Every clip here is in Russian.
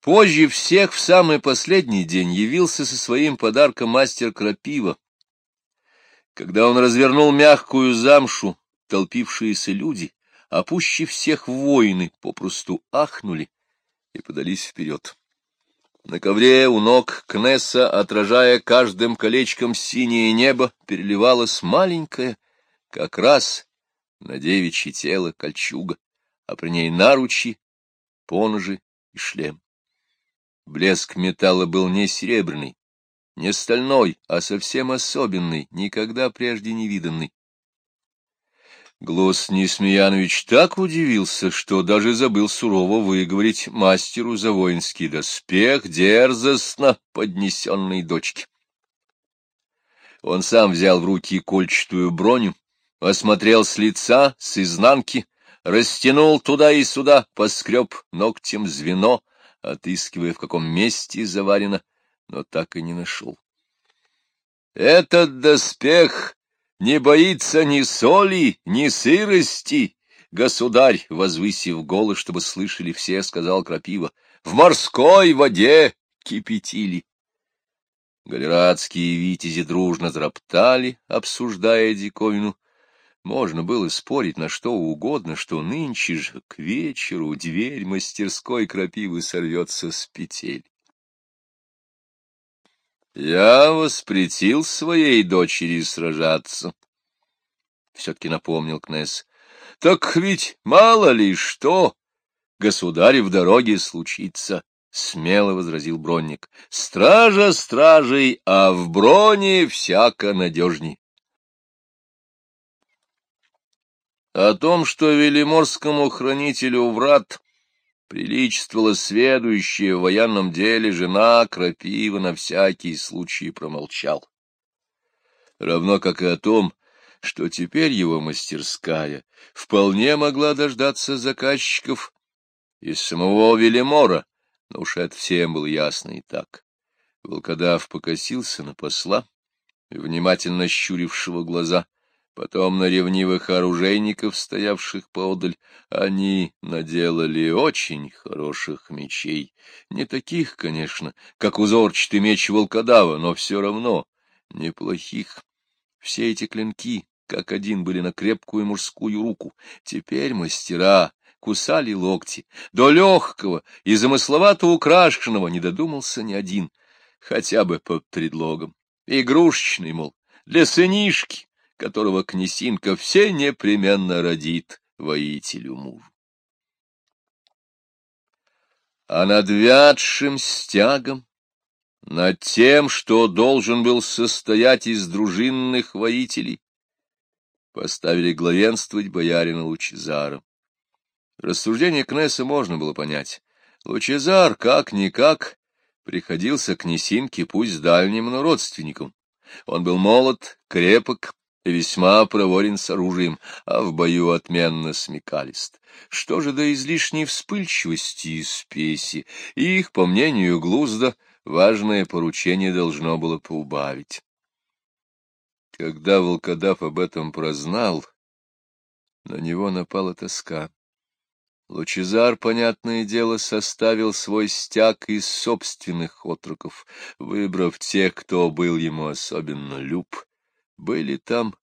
Позже всех в самый последний день явился со своим подарком мастер Крапива. Когда он развернул мягкую замшу, толпившиеся люди, а всех воины, попросту ахнули и подались вперед. На ковре у ног Кнесса, отражая каждым колечком синее небо, переливалась маленькая, как раз на девичье тело кольчуга, а при ней наручи, поножи и шлем. Блеск металла был не серебряный, не стальной, а совсем особенный, никогда прежде не виданный. Глос Несмеянович так удивился, что даже забыл сурово выговорить мастеру за воинский доспех дерзостно поднесенной дочке. Он сам взял в руки кольчатую броню, осмотрел с лица, с изнанки, растянул туда и сюда, поскреб ногтем звено, отыскивая, в каком месте заварено, но так и не нашел. Этот доспех не боится ни соли, ни сырости, государь, возвысив голос, чтобы слышали все, сказал Крапива, в морской воде кипятили. Галератские витязи дружно зароптали, обсуждая диковину, можно было спорить на что угодно, что нынче же к вечеру дверь мастерской крапивы сорвется с петель. Я воспретил своей дочери сражаться. Все-таки напомнил Кнесс. Так ведь мало ли что, государь в дороге случится, — смело возразил бронник. Стража стражей, а в броне всяко надежней. О том, что велиморскому хранителю врат приличествовала следующая в военном деле жена, Крапива на всякий случай промолчал. Равно как и о том, что теперь его мастерская вполне могла дождаться заказчиков из самого Велимора, но уж это всем было ясно и так. Волкодав покосился на посла, внимательно щурившего глаза — Потом на ревнивых оружейников, стоявших поодаль, они наделали очень хороших мечей. Не таких, конечно, как узорчатый меч волкодава, но все равно неплохих. Все эти клинки, как один, были на крепкую мужскую руку. Теперь мастера кусали локти. До легкого и замысловато украшенного не додумался ни один, хотя бы под предлогом. Игрушечный, мол, для сынишки которого князинка все непременно родит воителю мужу. А над вятшим стягом, над тем, что должен был состоять из дружинных воителей, поставили главенствовать боярина Лучезара. Рассуждение Кнесса можно было понять. Лучезар, как-никак, приходился к Несинке пусть дальним, но родственником. Он был молод, крепок, весьма проворен с оружием, а в бою отменно смекалист. Что же до излишней вспыльчивости и спеси, их, по мнению Глузда, важное поручение должно было поубавить. Когда волкодав об этом прознал, на него напала тоска. Лучезар, понятное дело, составил свой стяг из собственных отроков, выбрав тех, кто был ему особенно люб, были там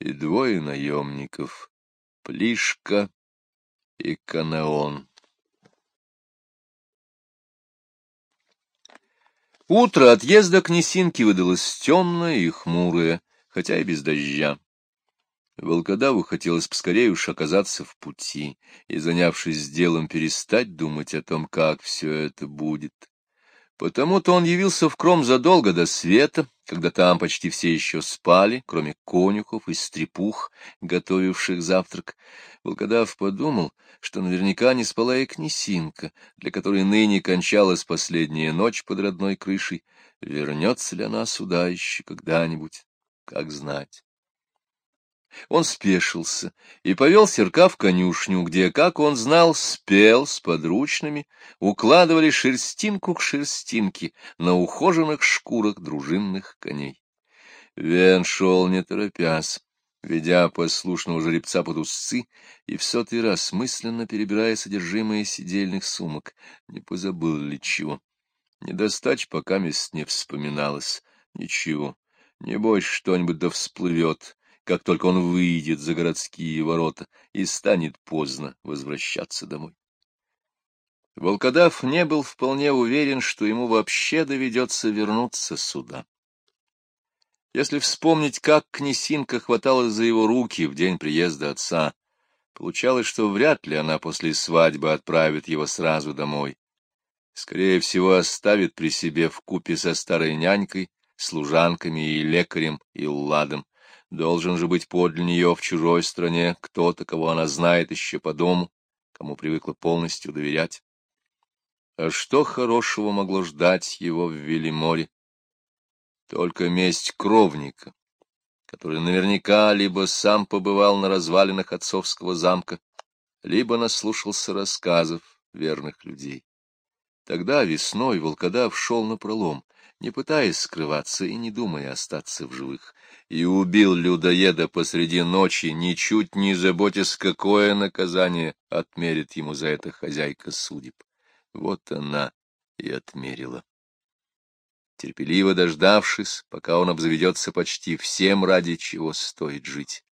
и двое наемников — Плишка и Канаон. Утро отъезда к Несинке выдалось темное и хмурое, хотя и без дождя. Волкодаву хотелось поскорее уж оказаться в пути и, занявшись делом, перестать думать о том, как все это будет. Потому-то он явился в Кром задолго до света, когда там почти все еще спали, кроме конюхов и стрепух, готовивших завтрак. Волкодав подумал, что наверняка не спала и князинка, для которой ныне кончалась последняя ночь под родной крышей. Вернется ли она сюда еще когда-нибудь, как знать. Он спешился и повел серка в конюшню, где, как он знал, спел с подручными, укладывали шерстинку к шерстинке на ухоженных шкурах дружинных коней. Вен шел не торопясь, ведя послушного жеребца под узцы и в сотый раз мысленно перебирая содержимое сидельных сумок, не позабыл ли чего. Недостач пока мест не вспоминалось. Ничего, не бойся, что-нибудь да всплывет, как только он выйдет за городские ворота, и станет поздно возвращаться домой. Волкодав не был вполне уверен, что ему вообще доведется вернуться сюда. Если вспомнить, как Князинка хватала за его руки в день приезда отца, получалось, что вряд ли она после свадьбы отправит его сразу домой. Скорее всего, оставит при себе в купе со старой нянькой, служанками и лекарем и ладом. Должен же быть подле нее в чужой стране кто-то, кого она знает еще по дому, кому привыкла полностью доверять. А что хорошего могло ждать его в Велиморе? Только месть кровника, который наверняка либо сам побывал на развалинах отцовского замка, либо наслушался рассказов верных людей. Тогда весной волкодав шел на пролом, не пытаясь скрываться и не думая остаться в живых, и убил людоеда посреди ночи, ничуть не заботясь, какое наказание отмерит ему за это хозяйка судеб. Вот она и отмерила терпеливо дождавшись, пока он обзаведется почти всем, ради чего стоит жить.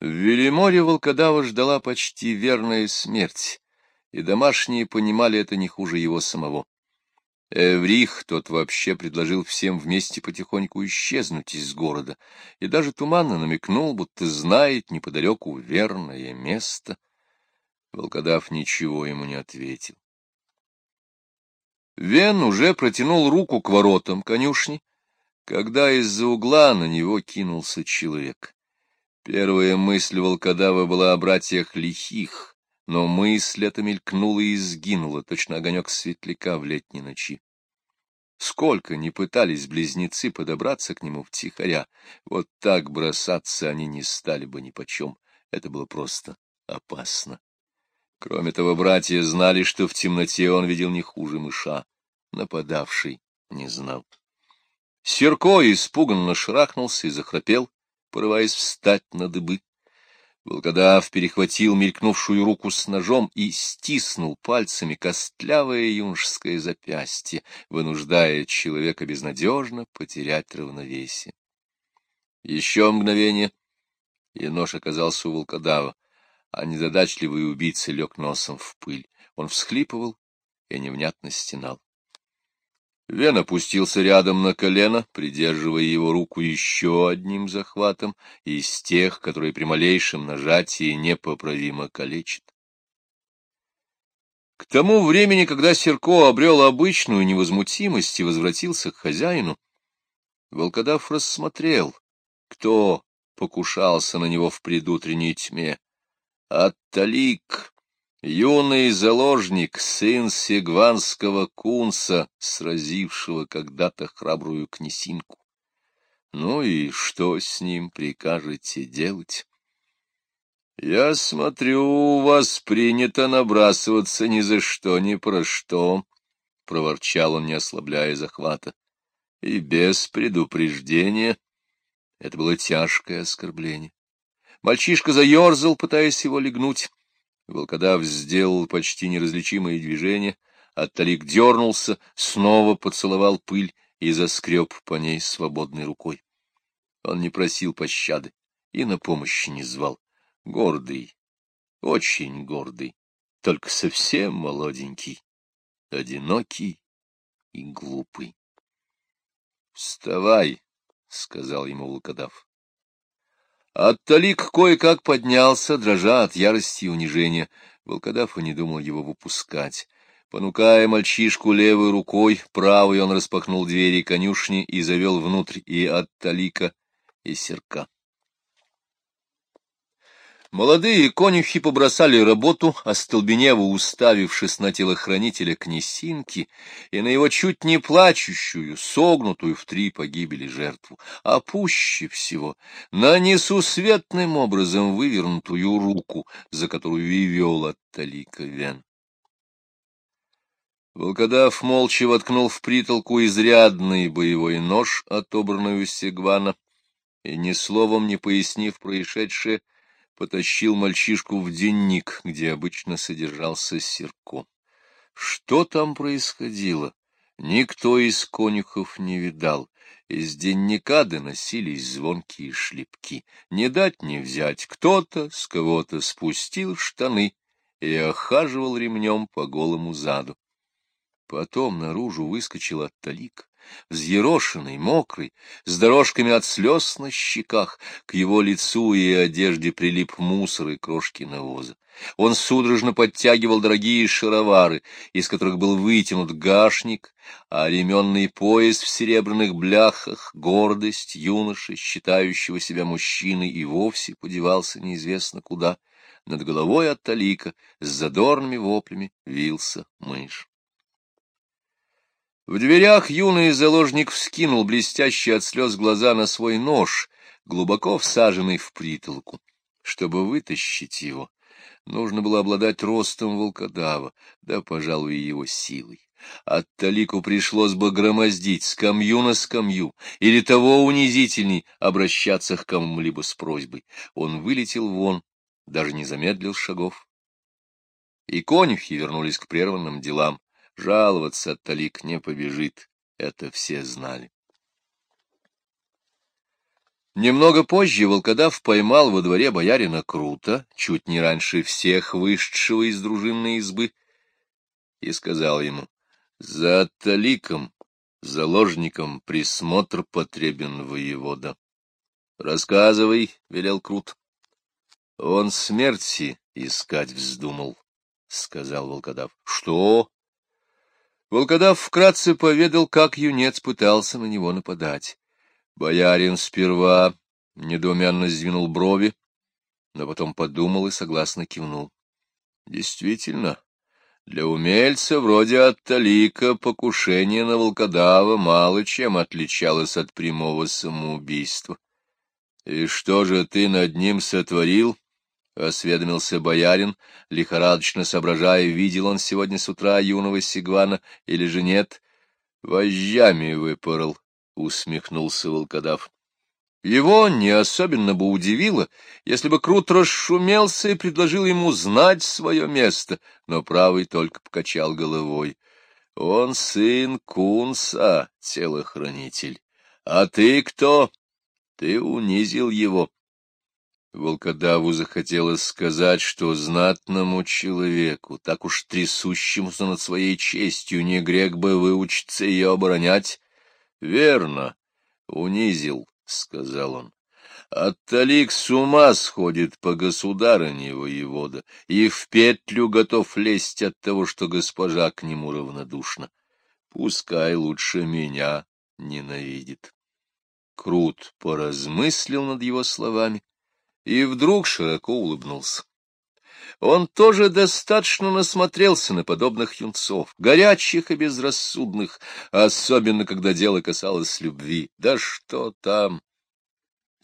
В Велиморе волкодава ждала почти верная смерть, и домашние понимали это не хуже его самого. Эврих тот вообще предложил всем вместе потихоньку исчезнуть из города, и даже туманно намекнул, будто знает неподалеку верное место. Волкодав ничего ему не ответил. Вен уже протянул руку к воротам конюшни, когда из-за угла на него кинулся человек. Первая мысль волкодава была о братьях лихих, но мысль эта мелькнула и сгинула, точно огонек светляка в летней ночи. Сколько ни пытались близнецы подобраться к нему втихаря, вот так бросаться они не стали бы нипочем. Это было просто опасно. Кроме того, братья знали, что в темноте он видел не хуже мыша. Нападавший не знал. Серко испуганно шрахнулся и захрапел, порываясь встать на дыбы. Волкодав перехватил мелькнувшую руку с ножом и стиснул пальцами костлявое юношеское запястье, вынуждая человека безнадежно потерять равновесие. Еще мгновение, и нож оказался у волкодава а незадачливый убийца лег носом в пыль. Он всхлипывал и невнятно стенал. Вен опустился рядом на колено, придерживая его руку еще одним захватом из тех, которые при малейшем нажатии непоправимо калечат. К тому времени, когда Серко обрел обычную невозмутимость и возвратился к хозяину, волкодав рассмотрел, кто покушался на него в предутренней тьме. Атталик, юный заложник, сын сигванского кунса, сразившего когда-то храбрую князинку. Ну и что с ним прикажете делать? Я смотрю, у вас принято набрасываться ни за что, ни про что, — проворчал он, не ослабляя захвата. И без предупреждения. Это было тяжкое оскорбление. Мальчишка заерзал, пытаясь его легнуть. Волкодав сделал почти неразличимые движения, а Талик дернулся, снова поцеловал пыль и заскреб по ней свободной рукой. Он не просил пощады и на помощь не звал. Гордый, очень гордый, только совсем молоденький, одинокий и глупый. — Вставай, — сказал ему волкодав. Отталик кое-как поднялся, дрожа от ярости и унижения. Волкодав и не думал его выпускать. Понукая мальчишку левой рукой, правой он распахнул двери конюшни и завел внутрь и Отталика, и Серка. Молодые конюхи побросали работу, остолбенево уставившись на телохранителя князинки и на его чуть не плачущую, согнутую в три погибели жертву, а пуще всего на несусветным образом вывернутую руку, за которую и вел от Талика Вен. Волкодав молча воткнул в притолку изрядный боевой нож, отобранный у Сегвана, и, ни словом не пояснив происшедшее, потащил мальчишку в денник, где обычно содержался Серко. Что там происходило, никто из конюхов не видал. Из денника доносились звонкие шлепки. Не дать не взять, кто-то с кого-то спустил штаны и охаживал ремнем по голому заду. Потом наружу выскочил Отталик, взъерошенный, мокрый, с дорожками от слез на щеках, к его лицу и одежде прилип мусор и крошки навоза. Он судорожно подтягивал дорогие шаровары, из которых был вытянут гашник, а ременный пояс в серебряных бляхах, гордость юноши, считающего себя мужчиной, и вовсе подевался неизвестно куда. Над головой от талика с задорными воплями вился мышь. В дверях юный заложник вскинул блестящие от слез глаза на свой нож, глубоко всаженный в притолку. Чтобы вытащить его, нужно было обладать ростом волкодава, да, пожалуй, его силой. От Талику пришлось бы громоздить скамью на скамью, или того унизительней обращаться к кому-либо с просьбой. Он вылетел вон, даже не замедлил шагов. И конюхи вернулись к прерванным делам. Жаловаться Талик не побежит, это все знали. Немного позже волкодав поймал во дворе боярина Крута, чуть не раньше всех вышедшего из дружинной избы, и сказал ему, «За Таликом, заложником, присмотр потребен воевода». «Рассказывай», — велел Крут. «Он смерти искать вздумал», — сказал волкодав. «Что?» Волкодав вкратце поведал, как юнец пытался на него нападать. Боярин сперва недоуменно сдвинул брови, но потом подумал и согласно кивнул. Действительно, для умельца вроде Атталика покушение на волкодава мало чем отличалось от прямого самоубийства. — И что же ты над ним сотворил? — осведомился боярин, лихорадочно соображая, видел он сегодня с утра юного Сигвана или же нет. — Вожжами выпорол, — усмехнулся волкодав. Его не особенно бы удивило, если бы Крут расшумелся и предложил ему знать свое место, но правый только покачал головой. Он сын Кунса, телохранитель. А ты кто? Ты унизил его. Волкодаву захотелось сказать, что знатному человеку, так уж трясущемуся над своей честью, не грех бы выучиться ее оборонять. — Верно, унизил, — сказал он. Отталик с ума сходит по государыне воевода и в петлю готов лезть от того, что госпожа к нему равнодушна. Пускай лучше меня ненавидит. Крут поразмыслил над его словами и вдруг широко улыбнулся. Он тоже достаточно насмотрелся на подобных юнцов, горячих и безрассудных, особенно когда дело касалось любви. Да что там!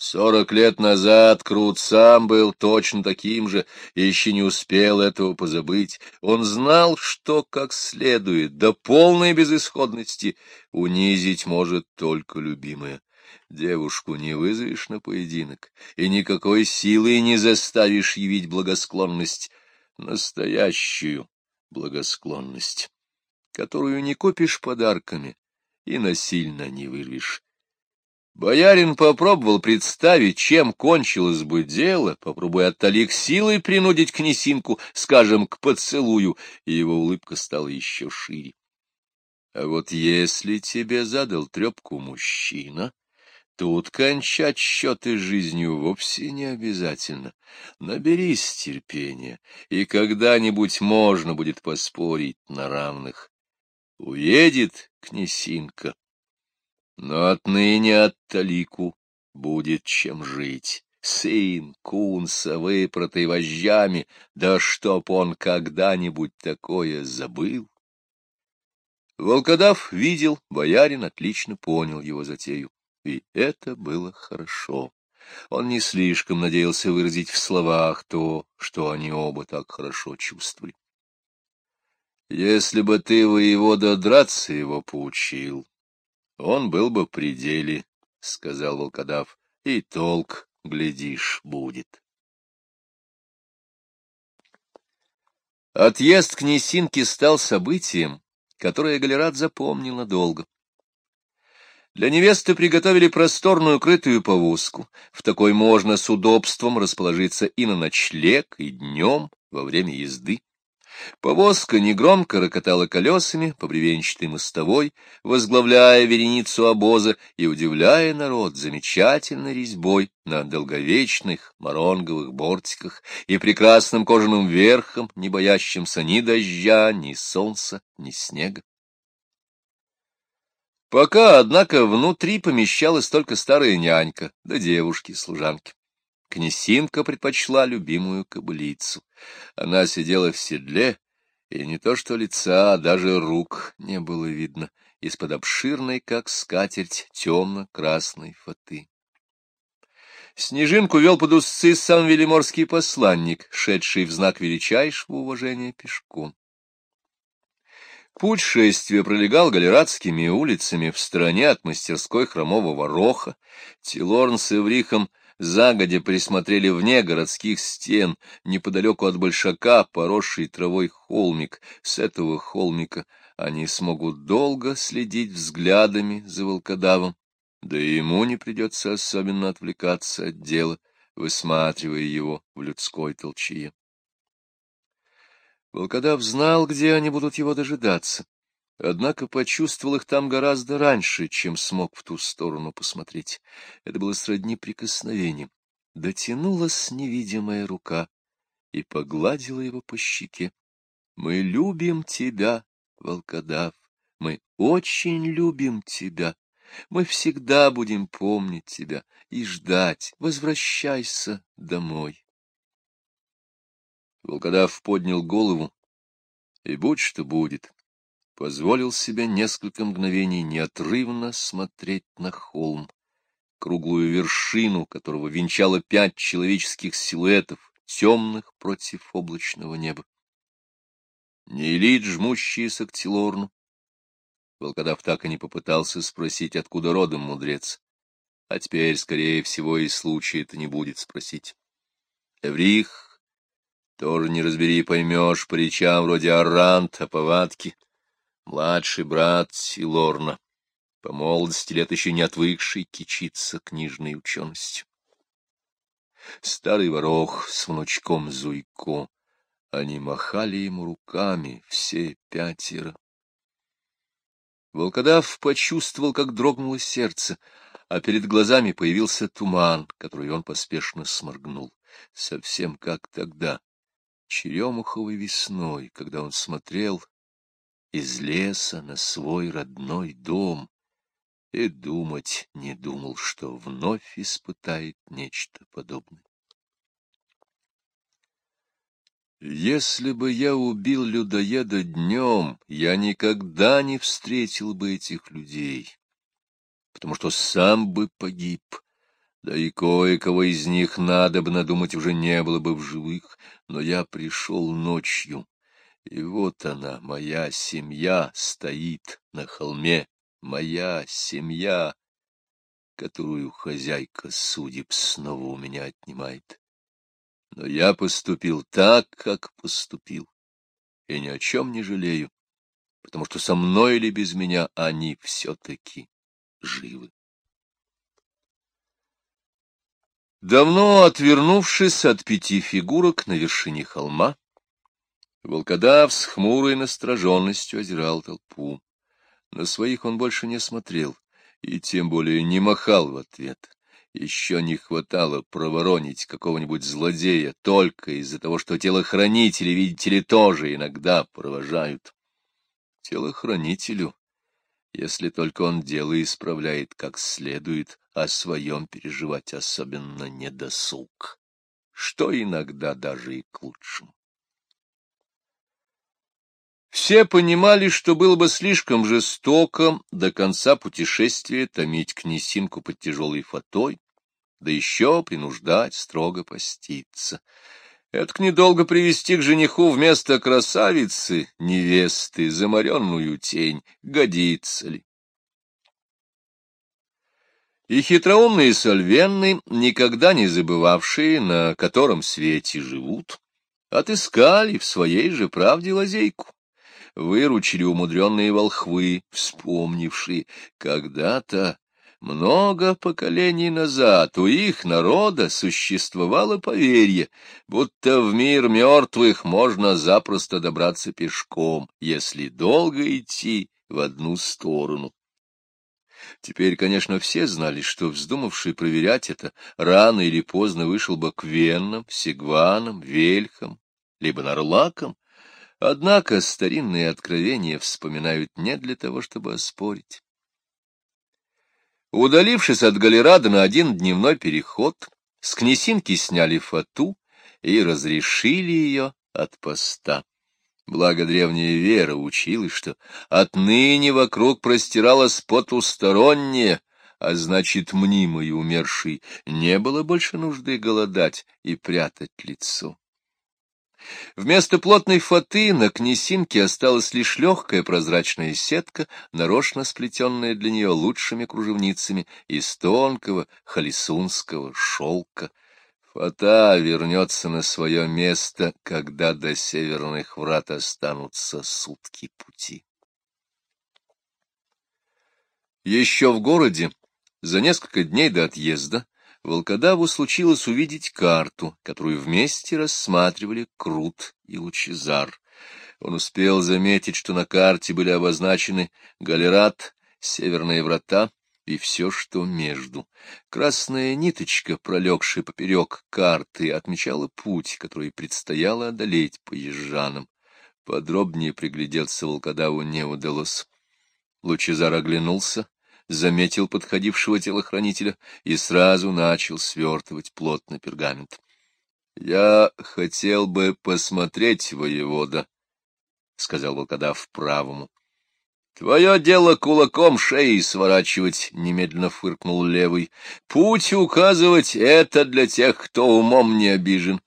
Сорок лет назад Крут сам был точно таким же и еще не успел этого позабыть. Он знал, что как следует, до полной безысходности унизить может только любимая. Девушку не вызовешь на поединок, и никакой силой не заставишь явить благосклонность, настоящую благосклонность, которую не купишь подарками и насильно не вырвешь. Боярин попробовал представить, чем кончилось бы дело, попробуя отталик силой принудить князинку, скажем, к поцелую, и его улыбка стала еще шире. А вот если тебе задал трепку мужчина, Тут кончать счеты жизнью вовсе не обязательно. Наберись терпения, и когда-нибудь можно будет поспорить на равных. Уедет князинка, но отныне от Талику будет чем жить. Сын кунса, выпротый вожжами, да чтоб он когда-нибудь такое забыл. Волкодав видел, боярин отлично понял его затею. И это было хорошо. Он не слишком надеялся выразить в словах то, что они оба так хорошо чувствовали. Если бы ты, воевода, драться его поучил, он был бы при деле, — сказал волкодав. и толк, глядишь, будет. Отъезд к Несинке стал событием, которое Галерат запомнил надолго. Для невесты приготовили просторную крытую повозку. В такой можно с удобством расположиться и на ночлег, и днем, во время езды. Повозка негромко рокотала колесами по бревенчатой мостовой, возглавляя вереницу обоза и удивляя народ замечательной резьбой на долговечных моронговых бортиках и прекрасным кожаным верхом, не боящимся ни дождя, ни солнца, ни снега. Пока, однако, внутри помещалась только старая нянька, да девушки-служанки. Князинка предпочла любимую кобылицу. Она сидела в седле, и не то что лица, а даже рук не было видно из-под обширной, как скатерть, темно-красной фаты. Снежинку вел под узцы сам велиморский посланник, шедший в знак величайшего уважения пешком. Путь шествия пролегал галератскими улицами в стороне от мастерской хромового роха. Тилорн с Эврихом загодя присмотрели вне городских стен, неподалеку от большака, поросший травой холмик. С этого холмика они смогут долго следить взглядами за волкодавом, да и ему не придется особенно отвлекаться от дела, высматривая его в людской толчье. Волкодав знал, где они будут его дожидаться, однако почувствовал их там гораздо раньше, чем смог в ту сторону посмотреть. Это было сродни прикосновением. Дотянулась невидимая рука и погладила его по щеке. — Мы любим тебя, волкодав, мы очень любим тебя. Мы всегда будем помнить тебя и ждать. Возвращайся домой. Волкодав поднял голову, и будь что будет, позволил себе несколько мгновений неотрывно смотреть на холм, круглую вершину которого венчало пять человеческих силуэтов, темных против облачного неба. Неэлит, жмущиеся к Тилорну. Волкодав так и не попытался спросить, откуда родом мудрец. А теперь, скорее всего, и случая это не будет спросить. Эврих тоже не разбери, поймешь по речам вроде Арант, а повадки. Младший брат Силорна, по молодости лет еще не отвыкший, кичиться книжной ученостью. Старый ворох с внучком Зуйко, они махали ему руками, все пятеро. Волкодав почувствовал, как дрогнуло сердце, а перед глазами появился туман, который он поспешно сморгнул, совсем как тогда, черемуховой весной, когда он смотрел из леса на свой родной дом и думать не думал, что вновь испытает нечто подобное. Если бы я убил людоеда днем, я никогда не встретил бы этих людей, потому что сам бы погиб, да и кое-кого из них надо бы надумать уже не было бы в живых, но я пришел ночью, и вот она, моя семья, стоит на холме, моя семья, которую хозяйка судеб снова у меня отнимает. Но я поступил так, как поступил, и ни о чем не жалею, потому что со мной или без меня они все-таки живы. Давно отвернувшись от пяти фигурок на вершине холма, волкодав с хмурой настороженностью озирал толпу. На своих он больше не смотрел и тем более не махал в ответ. Еще не хватало проворонить какого-нибудь злодея только из-за того, что телохранители, видите ли, тоже иногда провожают. Телохранителю, если только он дело исправляет как следует, о своем переживать особенно недосуг, что иногда даже и к лучшему. Все понимали, что было бы слишком жестоко до конца путешествия томить князинку под тяжелой фатой, да еще принуждать строго поститься. Это недолго привести к жениху вместо красавицы, невесты, заморенную тень, годится ли? И хитроумные сольвенны, никогда не забывавшие, на котором свете живут, отыскали в своей же правде лазейку. Выручили умудренные волхвы, вспомнившие, когда-то много поколений назад у их народа существовало поверье, будто в мир мертвых можно запросто добраться пешком, если долго идти в одну сторону. Теперь, конечно, все знали, что вздумавший проверять это рано или поздно вышел бы к Веннам, Сигванам, Вельхам, либо Нарлакам, однако старинные откровения вспоминают не для того, чтобы оспорить. Удалившись от Галерада на один дневной переход, с князинки сняли фату и разрешили ее от поста. Благо древняя вера учила, что отныне вокруг простиралось потустороннее, а значит, мнимый умерший не было больше нужды голодать и прятать лицо. Вместо плотной фаты на князинке осталась лишь легкая прозрачная сетка, нарочно сплетенная для нее лучшими кружевницами из тонкого халисунского шелка. Фата вернется на свое место, когда до северных врат останутся сутки пути. Еще в городе, за несколько дней до отъезда, волкодаву случилось увидеть карту, которую вместе рассматривали Крут и Лучезар. Он успел заметить, что на карте были обозначены Галерат, Северные врата и все, что между. Красная ниточка, пролегшая поперек карты, отмечала путь, который предстояло одолеть поезжанам. Подробнее приглядеться волкодаву не удалось. Лучезар оглянулся, заметил подходившего телохранителя и сразу начал свертывать плотно пергамент. — Я хотел бы посмотреть воевода, — сказал волкодав правому. — Твое дело кулаком шеи сворачивать, — немедленно фыркнул левый. — Путь указывать — это для тех, кто умом не обижен.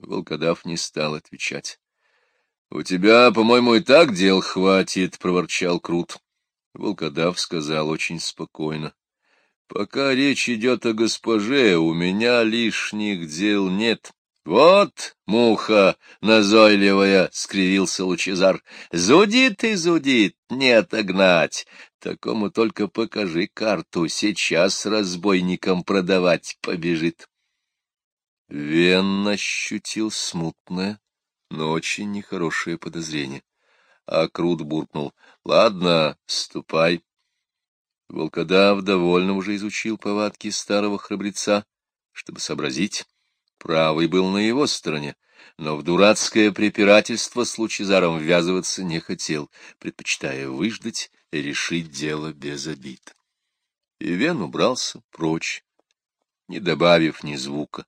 Волкодав не стал отвечать. — У тебя, по-моему, и так дел хватит, — проворчал Крут. Волкодав сказал очень спокойно. — Пока речь идет о госпоже, у меня лишних дел нет. — Вот, муха назойливая, — скривился Лучезар, — зудит и зудит, не отогнать. Такому только покажи карту, сейчас разбойникам продавать побежит. Вен ощутил смутное, но очень нехорошее подозрение а Крут буркнул. — Ладно, ступай. Волкодав довольно уже изучил повадки старого храбреца, чтобы сообразить. Правый был на его стороне, но в дурацкое препирательство с Лучезаром ввязываться не хотел, предпочитая выждать и решить дело без обид. Ивен убрался прочь, не добавив ни звука.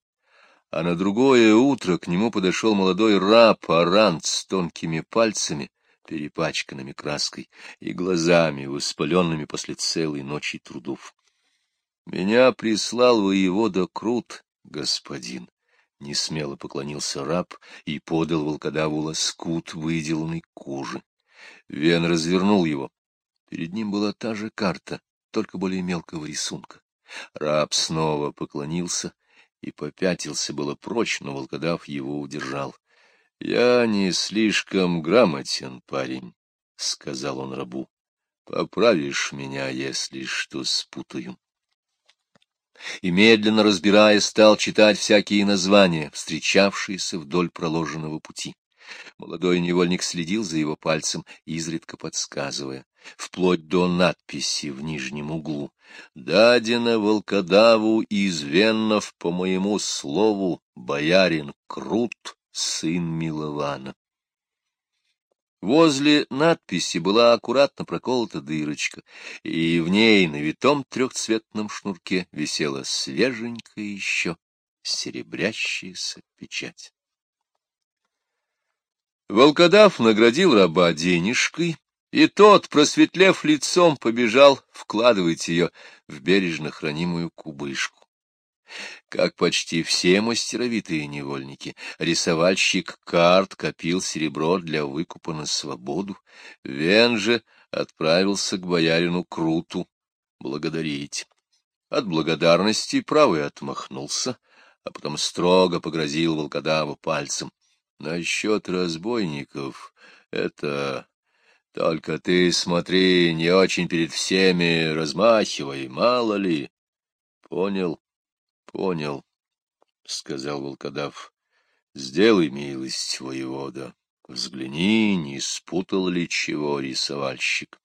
А на другое утро к нему подошел молодой раб Арант с тонкими пальцами, перепачканными краской и глазами, воспаленными после целой ночи трудов. — Меня прислал воевода Крут, господин. Несмело поклонился раб и подал волкодаву лоскут выделанной кожи. Вен развернул его. Перед ним была та же карта, только более мелкого рисунка. Раб снова поклонился и попятился было прочь, но волкодав его удержал. — Я не слишком грамотен, парень, — сказал он рабу. — Поправишь меня, если что спутаю. И медленно разбирая, стал читать всякие названия, встречавшиеся вдоль проложенного пути. Молодой невольник следил за его пальцем, изредка подсказывая, вплоть до надписи в нижнем углу. «Дадено волкодаву из Веннов по моему слову, боярин Крут, сын Милована. Возле надписи была аккуратно проколота дырочка, и в ней на витом трехцветном шнурке висела свеженькая еще серебрящаяся печать. Волкодав наградил раба денежкой, и тот, просветлев лицом, побежал вкладывать ее в бережно хранимую кубышку. Как почти все мастеровитые невольники, рисовальщик карт копил серебро для выкупа на свободу. Вен же отправился к боярину Круту благодарить. От благодарности правый отмахнулся, а потом строго погрозил волкодаву пальцем. Насчет разбойников — это... Только ты смотри, не очень перед всеми размахивай, мало ли. — Понял, понял, — сказал волкодав. — Сделай милость, воевода. Взгляни, не спутал ли чего рисовальщик.